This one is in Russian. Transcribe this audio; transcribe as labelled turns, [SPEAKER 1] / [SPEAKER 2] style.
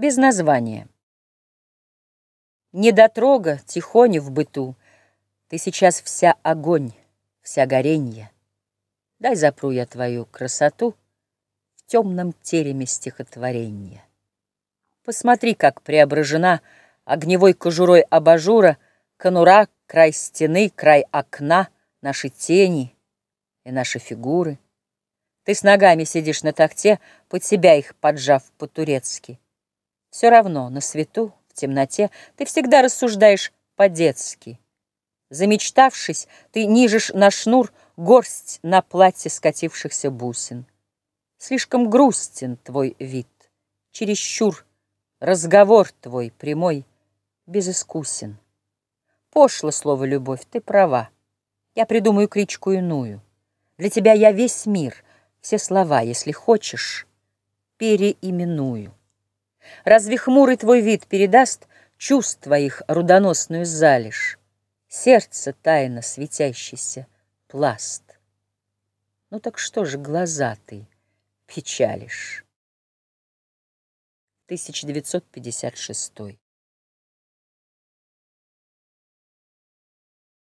[SPEAKER 1] Без названия. Недотрога, тихоня в быту, Ты сейчас вся огонь, вся горенье. Дай запру я твою красоту В темном тереме стихотворения. Посмотри, как преображена Огневой кожурой абажура Конура, край стены, край окна, Наши тени и наши фигуры. Ты с ногами сидишь на такте, Под себя их поджав по-турецки. Все равно на свету, в темноте Ты всегда рассуждаешь по-детски. Замечтавшись, ты нижешь на шнур Горсть на платье скатившихся бусин. Слишком грустен твой вид, чересчур Разговор твой прямой, безыскусен. Пошло слово «любовь», ты права. Я придумаю кличку иную. Для тебя я весь мир, все слова, если хочешь, переименую. Разве хмурый твой вид передаст Чувств твоих рудоносную залежь, Сердце тайно светящийся пласт? Ну так что же глаза ты печалишь? 1956